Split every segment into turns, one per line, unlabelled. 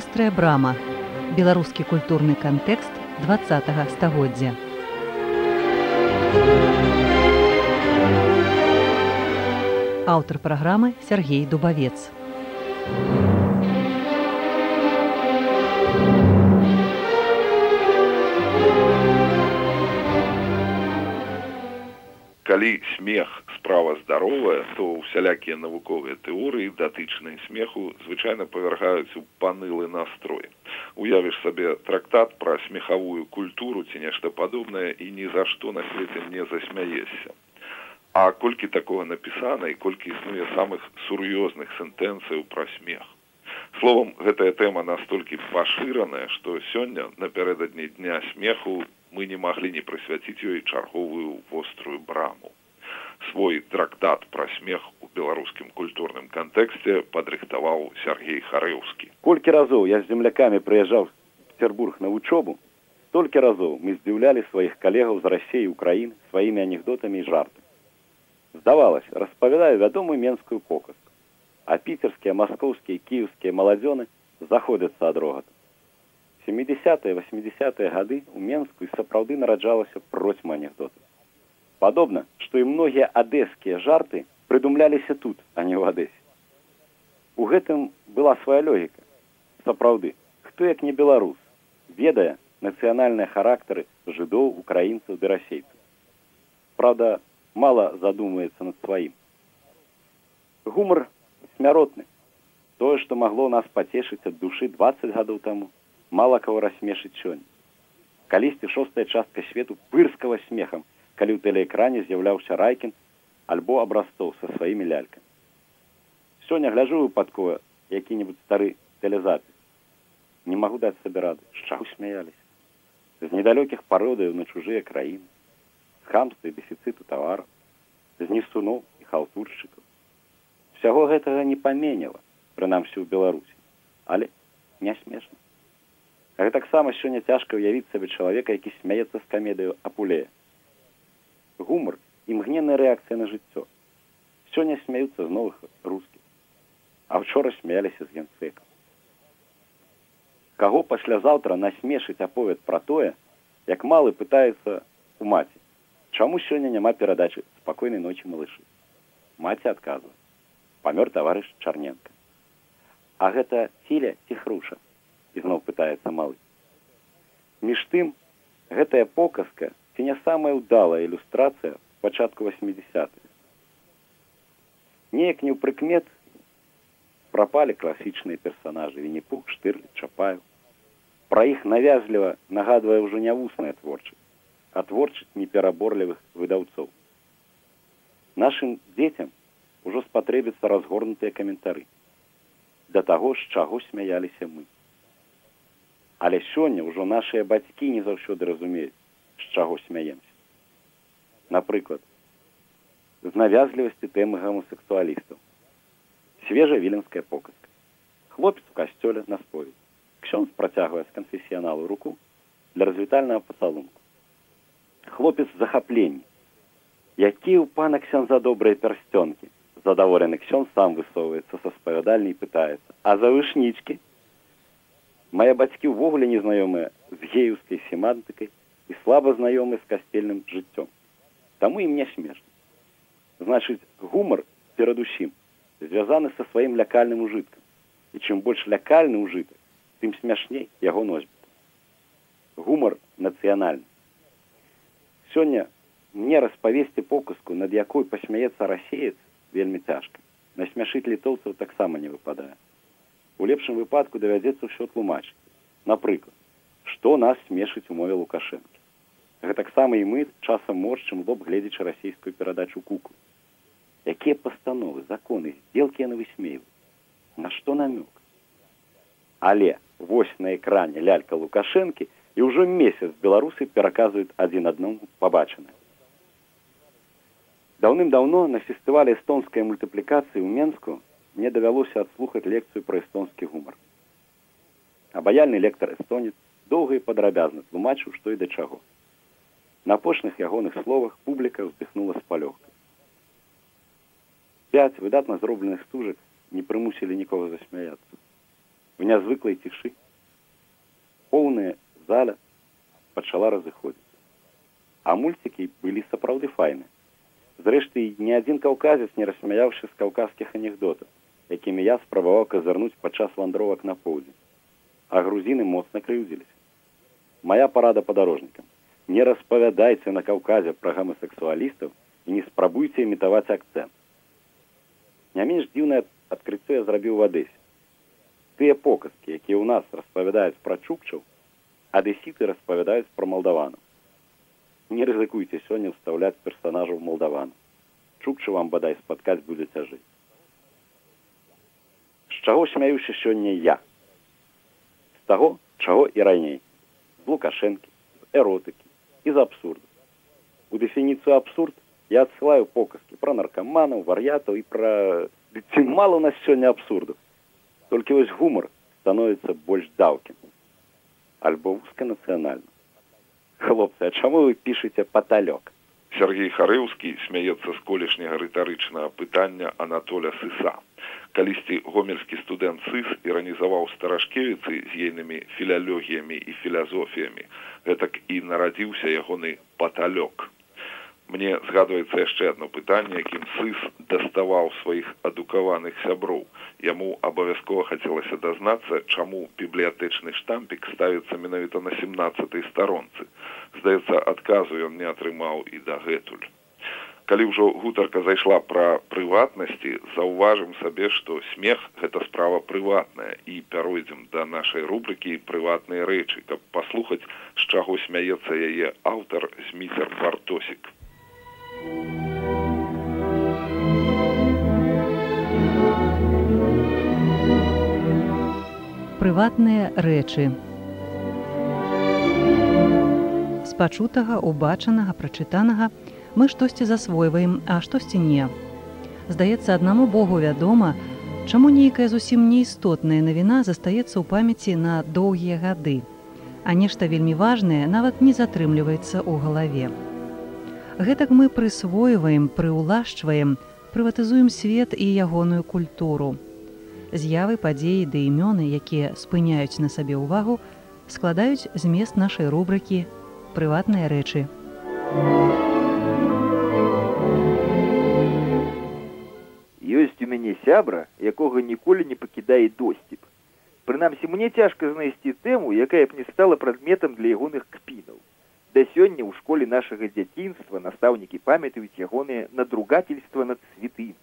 вострая брама беларускі культурны кантэкст два стагоддзя. Аўтар праграмы Сергей дубавец.
Калі смех здаровая то усялякія навуковыя тэорыі датычныя смеху звычайна павяргаюць у панылы настрой. Уявіш сабе трактат пра смехавую культуру ці нешта падобнае і ні за што на свеце не засмяешся а колькі такога напісана і колькі існуе самых сур'ёзных сентэнцыяў пра смех? Словом гэтая тэма настолькі пашыраная што сёння напярэдадні дня смеху мы не маглі не прысвяціць ёй чарговую вострую браму свой трактат пра смех у беларускім культурным кантэксце падрыхтаваў Сергей харэўскі
колькі разоў я з землякамі прыязджаў петербург на вучобу столькі разоў мы здзіўлялі сваіх калегаў з рассеі украін сваімі анекдотамі і жарты здавалася распавядаю вядомую менскую показку а піцерскія маскоўскія кіеўскія маладзёны заходзяцца ад рогату 70 80 гады у менску і сапраўды нараджалася процьма анекдоты падобна што і многія адэскія жарты прыдумляліся тут а не ў адэсе у гэтым была свая логіка сапраўды хто як не беларус ведае нацыянальныя характары жыдоў украінцаў ды расейцаў правда мала задумваецца над сваім гумар смяротны. Тое што магло нас пацешыць ад душы двадцать гадоў таму мала кого рассмешыць сёння калісьці шостая частка свету пырскага смехам калі ў тэлеэкране з'яўляўся райкін альбо абрастоў са сваімі лялькамі. Сёння гляжу выпадкова які нибудь стары тэлезапіс. Не магу даць сабе рады шчаў смяялись з недалёкіх пародаў на чужыя краіны хамства і дэфіцыту тавару з несуноў і халтуршчыкаў. Усяго гэтага не паменяла прынамсі ў беларусі але не смешна. Але таксама сёння цяжка ўявіць сабе чалавека, які смяецца з камедыю апулея. Гумар імгненная рэакцыя на жыццё. Сёння смяюцца з новых рускіх, а учора смяяліся з генцэкам. Каго паслязаўтра насмешыць аповед пра тое, як малы пытаецца у маці, чаму сёння няма перадачы спакойнай ночі малышы. Маці адказвае: памёр таварыш чарненко. А гэта ціля ці хруша ізноў пытаецца малы між тым гэтая показка ці не самая ўдалая ілюстрацыя пачатку восьмидесят неяк не ў прыкмет прапалі класічныя персонажы вініпук штырлі чапаю пра іх навязліва нагадвае ўжо не вусная творчасць а творчасць непераборлівых выдаўцоў. Нашим дзецям ужо спатрэбіцца разгорнутыя каментары да таго з чаго смяяліся мы. Але сёння ўжо нашыя бацькі не заўсёды разумеюць з чаго смяемся. Напрыклад з навязлівасці тэмы гомосексуалістаў свежая віленская показка хлопец у касцёле на споведь. Ксёнз працягвае з канфесіяналу руку для развітальнага пацалунку хлопец захапленні які ў пана ксёнза добрыя пярсцёнкі задаволены ксён сам высоўваецца са спавядальні пытаецца а за вышнічкі? Мае бацькі ўвогуле незнаёмыя з геюскай семантыкай і слаба знаёмы з касцельным жыццём. Таму ім не смешна. Значыць, гумар перадусім звязаны са сваім лякальным ужыткам. І чым больш лякальны ўжытак, тым смяшней яго носьбіт. Гумар нацыянальны. Сёння мне распавесці показку, над якой пасмяецца расеец вельмі цяжка. Насмяшыць літоўцаў таксама не выпадае у лепшым выпадку давядзецца ўсё тлумачыць напрыклад што нас смешыць у мове лукашэнкі гэтаксама і мы часам моршчым лоб гледзячы расійскую перадачу куку. Якія пастановы законы сделкі яны высмею на што намёк? Але вось на экране лялька лукашэнкі і ўжо месяц беларусы пераказваюць адзін адному пабачаны даўным-даўно на фестывале эстонскай мультыплікацыі ў менску мне давялося адслухаць лекцыю пра эстонскі гумар. Абаяльны лектар эстонец доўга і падрабязна тлумачыў што і да чаго на апошніх ягоных словах публіка ўздыхнула з палёгкай пяць выдатна зробленых стужак не прымусілі нікога засмяяцца у нязвыклай цішы поўная заля пачала разыходзіць а мульцікі былі сапраўды файны. Зрэшты ні адзін каўказец не рассмяяўшы з каўказскіх анекдотаў якімі я спрабаваў казарнуць падчас вандровак на поўдзень. А грузіны моцна крыўдзіліся. Моя парада падарожнікам не распавядайце на каўказе пра гамасексуалістаў і не спрабуйце імітаваць акцэнт. Не менш дзіўнае адкрыццё я зрабіў в адэсе тыя показкі якія ў нас распавядаюць пра чукчаў адэсіты распавядаюць пра малдавану не рызыкуйце сёння ўстаўляць персонажаў молдаван чукчу вам бадай спаткаць будзе цяжэй. З чаго смяюся сёння я? З таго чаго і раней. Лукашэнкі эротыкі і за абсурд у дэфініцыю абсурд я адсылаю показкі пра наркаманаў вар'ятаў і пра ці мало у нас сёння абсурду толькі вось гумар становіцца больш даўкім альбо вузканацыянальна хлопцы а чаму вы пішаце паталёк
Сергей харыўскі смяецца з колішняга рытарычнага пытання анатоля сыса. Калісьці гомельскі студэнт сыс іранізаваў старашкевіцы з ейнымі філялогіямі і філазофіямі гэтак і нарадзіўся ягоны паталёк мне згадваецца яшчэ одно пытанне якім сыс даставаў сваіх адукаваных сяброў. Яму абавязкова хацелася дазнацца чаму бібліятэчны штампік ставіцца менавіта на семнадцатай старонцы. Здаецца адказу ён не атрымаў і дагэтуль. Калі ўжо гутарка зайшла пра прыватнасці заўважым сабе што смех гэта справа прыватная і пяройдзем да нашай рубрыкі прыватныя рэчы каб паслухаць з чаго смяецца яе аўтар зміцер бартосік
Прыватныя рэчы. З пачутага, убачанага, прачытанага мы штосьці засвойваем, а штосьці не. Здаецца, аднаму Богу вядома, чаму нейкая зусім неістотная навіна застаецца ў памяці на доўгія гады, а нешта вельмі важнае нават не затрымліваецца ў галаве. Гэтак мы прысвойваем, прыўлашчваем, прыватызуем свет і ягоную культуру. З'явы падзеі ды імёны, якія спыняюць на сабе ўвагу, складаюць змест нашай рубрыкі прыватныя рэчы.
Ёсць у мяне сябра, якога ніколі не пакідае досціп. Прынамсі мне цяжка знайсці тэму, якая б не стала прадметам для ягоных кпінаў. Да сёння ў школе нашага дзяцінства настаўнікі памятаюць ягоныя надругательства над святым.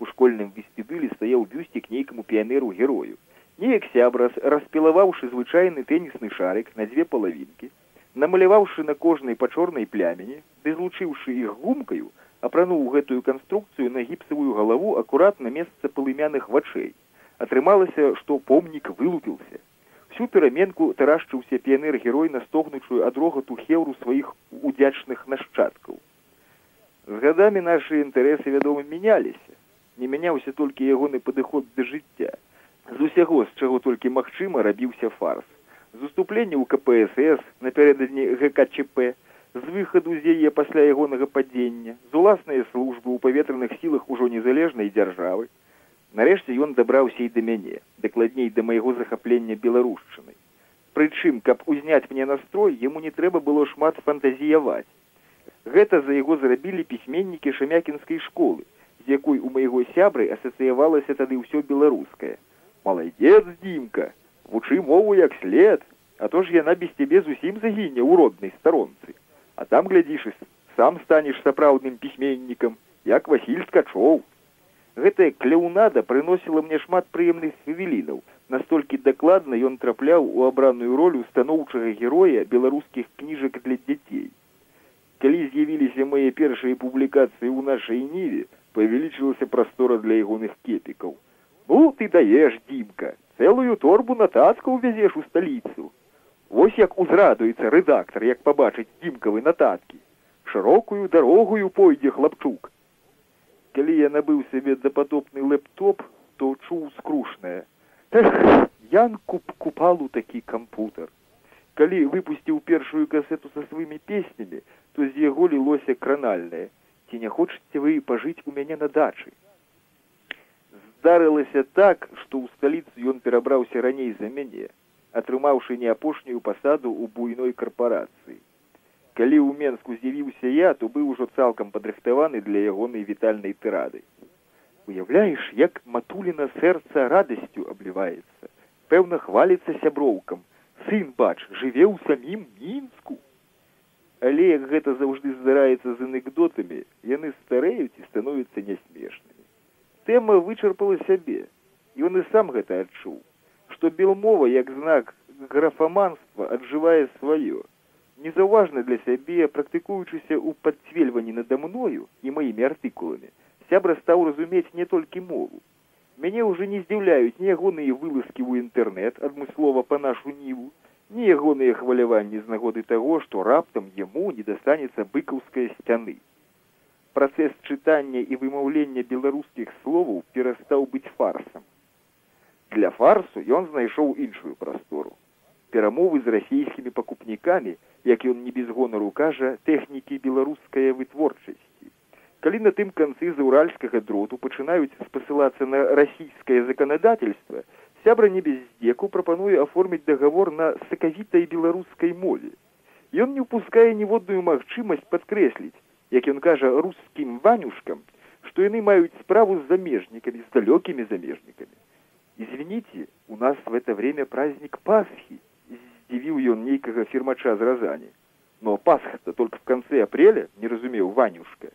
У школьным вестыбюлі стаяў бюсцік нейкаму піянеру герою. Неяк сябрас, распілаваўшы звычайны тэнісны шарик на дзве палавінкі, намаляваўшы на кожнай па чорнай плямені, ды злучыўшы іх гумкаю, апрануў гэтую канструкцыю на гіпсавую галаву акурат на месца палымяных вачэй. Атрымалася, што помнік вылупіўся всю пераменку тарашчыўся піянер герой на стогнучую ад рогату хеўру сваіх удзячных нашчадкаў. З гадамі нашы інтарэсы вядома мяняліся. Не мяняўся толькі ягоны падыход да жыцця. З усяго з чаго толькі магчыма рабіўся фарс. З уступлення ў кпсс напярэдадні гкчп з выхаду з яе пасля ягонага падзення з уласнай службы ў паветраных сілах ужо незалежнай дзяржавы Нарэшце ён дабраўся і да мяне, дакладней да майго захаплення беларушчынай. Прычым, каб узняць мне настрой, яму не трэба было шмат фантазіяваць. Гэта за яго зрабілі пісьменнікі шамякінскай школы, з якой у майго сябры асацыявалася тады ўсё беларускае. Маладзец дзімка, вучы мову як след, а то ж яна без цябе зусім загіне ў роднай старонцы. А там глядзіш, сам станеш сапраўдным пісьменнікам, як Васіль ткачоў гэтая кляунада прыносіла мне шмат прыемных хвілінаў настолькі дакладна ён трапляў у абраную ролю станоўчага героя беларускіх кніжак для дзяцей. Калі з'явіліся мае першыя публікацыі ў нашай ніве павялічылася прастора для ягоных кепікаў. Ну ты даеш дзімка цэлую торбу нататкаў вязеш у сталіцу. Вось як узрадуецца рэдактар як пабачыць дзімкавы нататкі. Шырокую дарогую пойдзе хлапчук калі я набыў сябе дапатопны лэптоп то чуў скрушнае. Ян куп купалу такі кампутер калі выпусціў першую касету са сваімі песнямі то з яго лілося кранальнае. Ці не хочаце вы пажыць у мяне на дачы? Здарылася так што ў сталіцу ён перабраўся раней за мяне атрымаўшы не апошнюю пасаду ў буйной карпорацыі калі ў менску з'явіўся я то быў ужо цалкам падрыхтаваны для ягонай вітальнай тырады уяўляеш як матуліна сэрца радасцю абліваецца. Пэўна хваліцца сяброўкам. Сын бач жыве ў самім мінску. Але як гэта заўжды здараецца з анекдотамі яны старэюць і становяцца нясмешнымі тэма вычарпала сябе ён і сам гэта адчуў што белмова як знак графаманства аджывае сваё незаўважна для сябе практыкуючыся ў падцвельванні нада мною і маімі артыкуламі сябра стаў разумець не толькі мову мяне ўжо не здзіўляюць ні ягоныя вылазкі ў інтэрнэт адмыслова па нашу ніву ні ягоныя хваляванні з нагоды таго што раптам яму не дастанецца быкаўская сцяны працэс чытання і вымаўлення беларускіх словаў перастаў быць фарсам. Для фарсу ён знайшоў іншую прастору. Перамовы з расійскімі пакупнікамі, як ён не без гонару кажа тэхнікі беларускай вытворчасці. Калі на тым канцы з уральскага дроту пачынаюць спасылацца на расійскае заканадательства, сябра не без здзеку прапануе аформіць дагавор на сакавітай беларускай мове. Ён не ўпускае ніводную магчымасць падкрэсліць, як ён кажа рускім ванюшкам што яны маюць справу з замежнікамі з далёкімі замежнікамі извините у нас в это время праздник пасхи здзівіў ён нейкага фірмача з разані но пасха-то только в конце апреля не разумеў ванюшка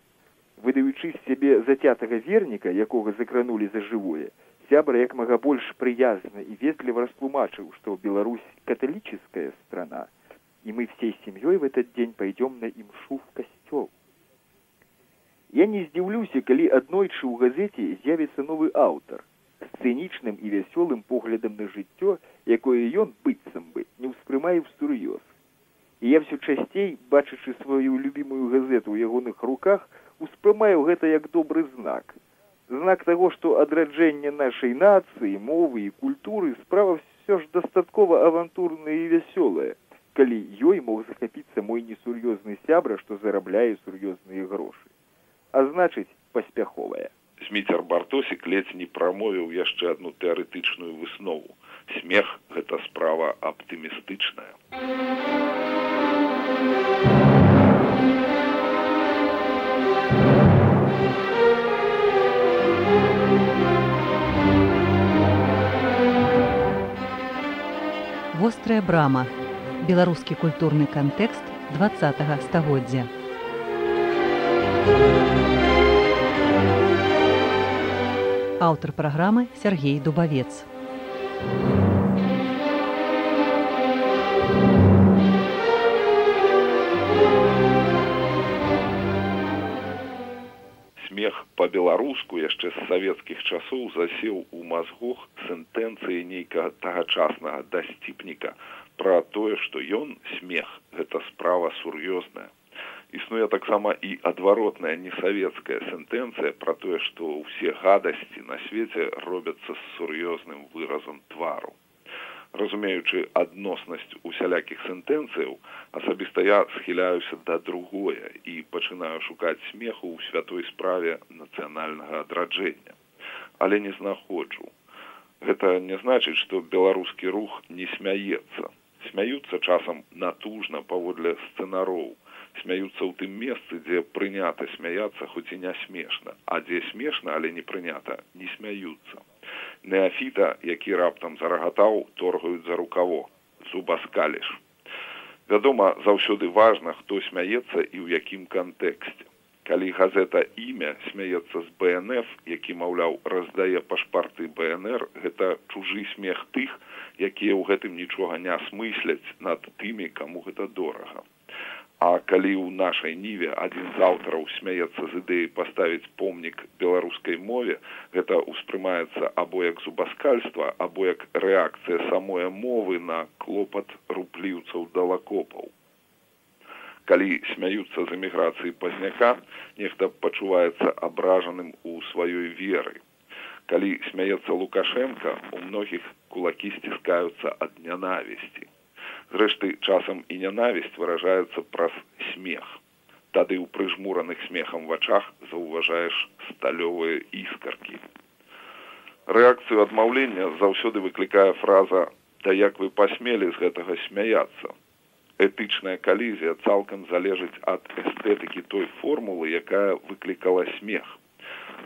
выдаючы з сябе зацятага верніка якога закранули за жывое сябра як мага больш прыязна і ветліва растлумачыў што беларусь каталіческая страна и мы всей семьей в этот день пойдем на имшу в костел Я не здзіўлюся, калі аднойчы ў газеце з'явіцца новы аўтар з цынічным і вясёлым поглядам на жыццё, якое ён быццам бы не ўспрымае всур'ёз. І я все часцей, бачачы сваю любімую газету ў ягоных руках, успрымаю гэта як добры знак. Знак таго, што адраджэнне нашай нацыі, мовы і культуры справа все ж дастаткова авантурная і вясёлая, калі ёй мог захапіцца мой несур'ёзны сябра, што зарабляе сур'ёзныя грошы а значыць паспяховая
сміцер бартосік ледзь не прамовіў яшчэ одну тэарэтычную выснову. Смех гэта справа аптымістычная.
Вострая брама. Беларускі культурны кантэкст два стагоддзя аўтар праграмы Сергей Дубавец.
Смех па-беларуску яшчэ з савецкіх часоў засеў у мазгох сентэнцыі нейкага тагачаснага дасціпніка пра тое, што ён смех гэта справа сур'ёзная існуе таксама і адваротная несавецкая сентэнцыя пра тое што ўсе гадасці на свеце робяцца з сур'ёзным выразам твару разумеючы адноснасць усялякіх сентэнцыяў асабіста я схіляюся да другое і пачынаю шукаць смеху ў святой справе нацыянальнага адраджэння. Але не знаходжу. Гэта не значыць што беларускі рух не смяецца. Смяюцца часам натужна паводле сцэнароў смяюцца ў тым месцы дзе прынята смяяцца хоць і не смешна. А дзе смешна але не прынята не смяюцца. Неафіта які раптам зарагатаў торгаюць за рукаво. Зубаскаліш. Вядома заўсёды важна хто смяецца і ў якім кантэксце. Калі газета імя смяецца з бнф які маўляў раздае пашпарты бнр гэта чужы смех тых якія ў гэтым нічога не асмысляць над тымі каму гэта дорага А калі ў нашай ніве адзін з аўтараў смяецца з ідэі паставіць помнік беларускай мове, гэта ўспрымаецца або як зубаскальства, або як рэакцыя самой мовы на клопат рупліўцаў далакопаў. Калі смяюцца з эміграцыі пазняка, нехта пачуваецца абражаным у сваёй веры. Калі смяецца лукашенко, у многіх кулакі сціскаюцца ад нянавісці зрэшты часам і нянавісць выражаецца праз смех. Тады ў прыжмураных смехам вачах заўважаеш сталёвыя іскаркі. Рэакцыю адмаўлення заўсёды выклікае фраза да як вы пасмелі з гэтага смяяцца этычная калізія цалкам залежыць ад эстэтыкі той формулы якая выклікала смех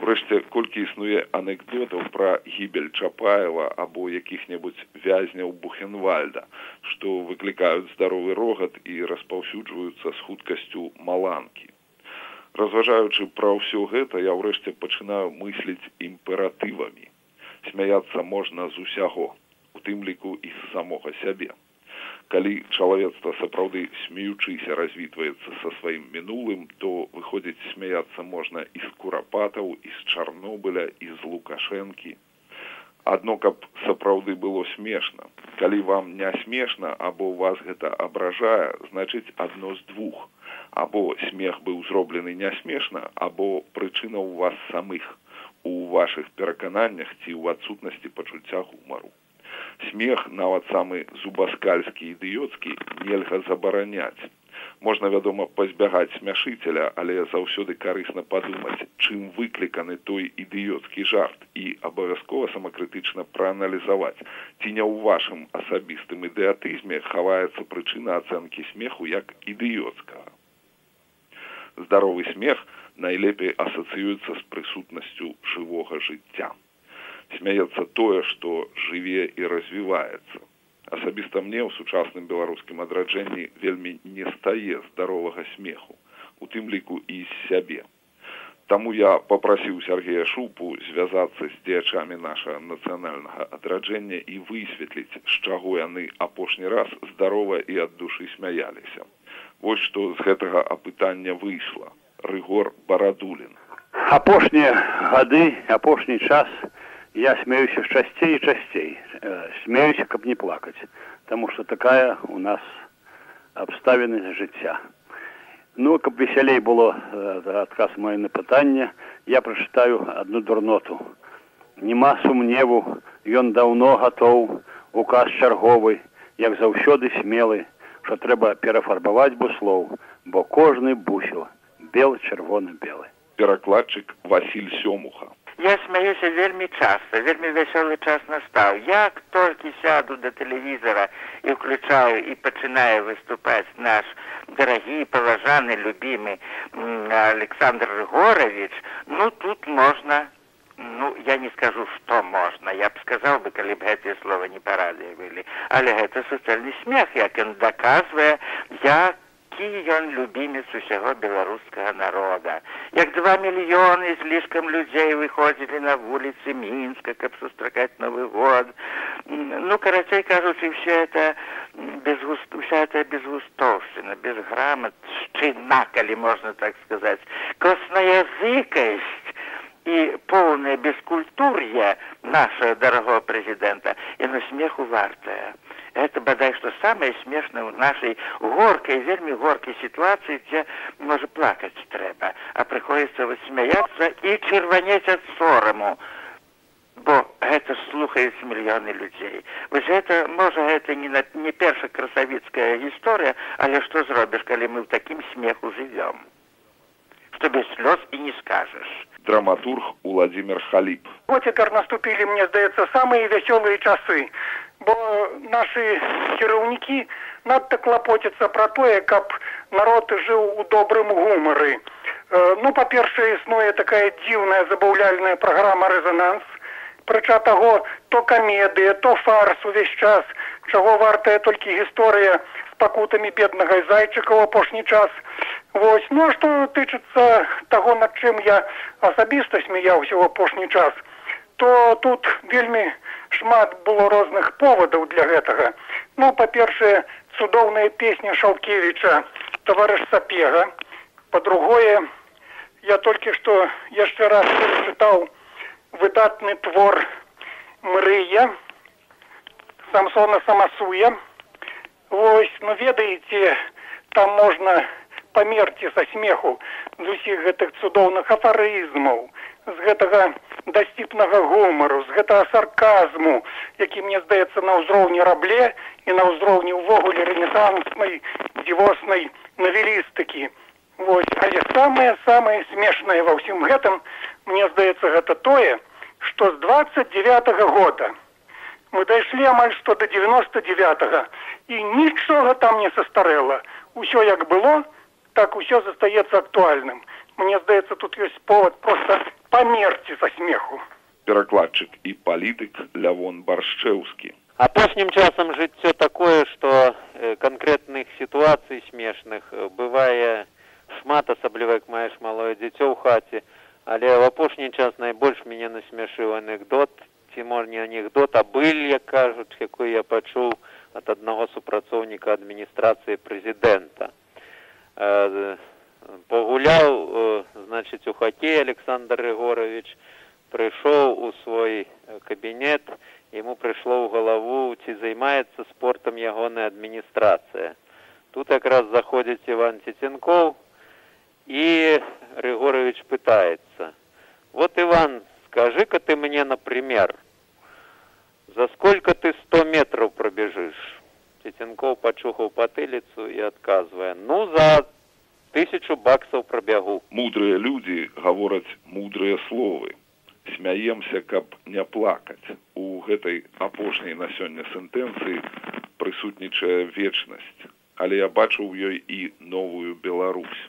Урэшце колькі існуе анекдотаў пра гібель чапаева або якіх-небудзь вязняў бухенвальда што выклікаюць здаровы рогат і распаўсюджваюцца з хуткасцю маланкі. Разважаючы пра ўсё гэта я ўрэшце пачынаю мысліць імператывамі. Смяяцца можна з усяго у тым ліку і з самога сябе калі чалавецтва сапраўды смеючыся развітваецца са сваім мінулым то выходзіць смяяцца можна і з курапатаў і з чарнобыля і з лукашэнкі. Адно каб сапраўды было смешна. Калі вам не смешна або вас гэта абражае значыць адно з двух. Або смех быў зроблены нясмешна або прычына ў вас самых у вашых перакананнях ці ў адсутнасці пачуцця гумару смех нават самы зубаскальскі ідыёцкі нельга забараняць. Можна вядома пазбягаць смяшыцеля але заўсёды карысна падумаць чым выкліканы той ідыёцкі жарт і абавязкова самакрытычна прааналізаваць ці не ў вашым асабістым ідэатызме хаваецца прычына ацэнкі смеху як ідыёцкага. Здаровы смех найлепей асацыюецца з прысутнасцю жывога жыцця смяецца тое што жыве і развіваецца асабіста мне ў сучасным беларускім адраджэнні вельмі не стае здаровага смеху у тым ліку і сябе. Таму я попрасіў сергея шупу звязацца з дзеячамі наша нацыянальнага адраджэння і высветліць з чаго яны апошні раз здарова і ад душы смяяліся. Вось што з гэтага апытання выйшла. Рыгор барадулін.
Апошнія гады апошні час я смеюся часцей і часцей э, смеюся каб не плакаць тому что такая у нас абставенасць жыцця ну каб весялей было э, адказ мае на пытанне я прачытаю одну дурноту. Нема сумневу ён даўно гатоў указ чарговы як заўсёды смелы что трэба перафарбаваць буслоў бо кожны бусел бел чырвоны белы
перакладчык василь сёмуха
Я смяюся вельмі часта, вельмі вясёлы час настаў. Як толькі сяду да тэлевізара і ўключаю і пачынаю выступаць наш дарагі паважаны любімы Александр Рыгорович, ну тут можна ну я не скажу што можна я б сказаў бы калі б гэтыя слова не парадыя былі але гэта суцэльны смех як ён даказвае як які ён любімец усяго беларускага народа. Як два мільёны з лішкам людзей выходзілі на вуліцы мінска каб сустракаць новы год. Ну карацей кажучы все это без густ вся это безгустоўшчына безграмотчына калі можна так сказаць коснаязыкасць і поўная бескультур'я нашего дарагого прэзідэнта і на смеху вартая это бадай что самое смешное у нашей горкой вельмі горкой ситуации где можа плакать трэба а приходится вот смеяться и чырванеть от сораму бо это слухаюць мільёны людзей вось это можа это не на не перша красавіцкая гісторыя але что зробіш калі мы в таким смеху живем? Что без слёз и не скажешь.
Драматург владимир халип
вот теперь наступили мне сдается самые веселые часы бо наши кіраўнікі надта клапоцяцца пра тое каб народ жыў у добрым гумары. Э, ну па-першае існуе такая дзіўная забаўляльная праграма рэзонанс прыча таго то камедыя то фарс увесь час чаго вартая толькі гісторыя з пакутамі беднага зайчыка ў апошні час. Вось ну што тычыцца таго над чым я асабіста смяяўся ў апошні час тут вельмі шмат было розных поводаў для гэтага. Ну па-першае цудоўная песня шалкевича товарыш сапега по-другое я толькі што яшчэ раз чытаў выдатны твор мрыя самсона самасуя. Вось ну ведаеце там можна памерці са смеху з усіх гэтых цудоўных афарызмаў з гэтага дасціпнага гумару з гэтага сарказму які мне здаецца на ўзроўні рабле і на ўзроўні ўвогуле рэнесанснай дзівоснай навелістыкі вось але самае самае смешнае ва ўсім гэтым мне здаецца гэта тое что с 29 -го года мы дошли амаль что до 99 -го, и ничего там не состарело. Усё як было, так усё застаецца актуальным. Мне здаецца, тут ёсць повод просто памерці са смеху.
Перакладчык і палітык Лявон Баршчэўскі.
Апошнім часам жыццё такое, што э, канкрэтных сітуацый смешных э, бывае шмат асабліва як маеш малое дзіцё ў хаце, але ў апошні час найбольш мяне насмяшыў анекдот ці мо не анекдот, а быль, як кажуць, якую я пачуў ад аднаго супрацоўніка адміністрацыі прэзідэнта. Пагуляў э, значыць у хакей александр егорович прыйшоў у свой кабінет ему прыйшло ў галаву ці займаецца спортом ягоная адміністрацыя тут якраз заходзіць иван цеценков і рыгорович пытается вот иван скажи ка ты мне например за сколько ты сто метров пробежишь? Цеценков пачухаў патыліцу і адказвае ну за тысячу баксаў прабягу
мудрыя людзі гавораць мудрыя словы. Смяемся каб не плакаць у гэтай апошняй на сёння сентэнцыі прысутнічае вечнасць. Але я бачу ў ёй і новую беларусь.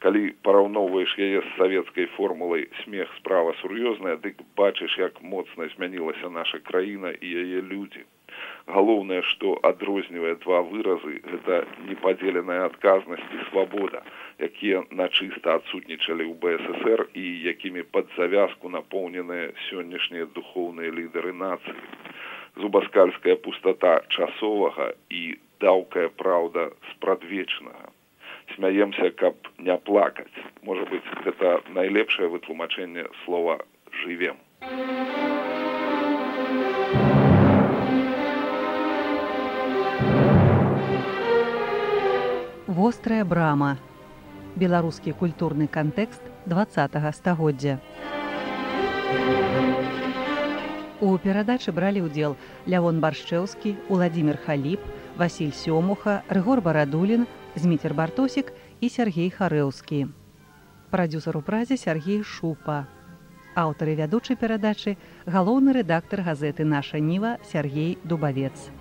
Калі параўноўваеш яе з савецкай формулай смех справа сур'ёзная дык бачыш як моцна змянілася наша краіна і яе людзі галоўнае што адрознівае два выразы гэта непадзеленая адказнасць і свабода якія начыста адсутнічалі ў бсср і якімі пад завязку напоўненыя сённяшнія духоўныя лідары нацыі. Зубаскальская пустата часовага і даўкая праўда спрадвечнага смяемся каб не плакаць. Можа быць гэта найлепшае вытлумачэнне слова жывем
вострая брама. Беларускі культурны кантэкст два стагоддзя. У перадачы бралі ўдзел лявон баршчэўскі уладзімир халіп василь сёмуха рыгор барадулін зміцер бартосік і сергей харэўскі. Прадюсар у празе сергей шупа. Аўтары вядучай перадачы галоўны рэдактар газеты наша ніва сергей дубавец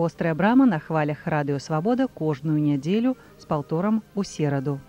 вострая брама на хвалях радыёвабода кожную нядзелю з паўторам у сераду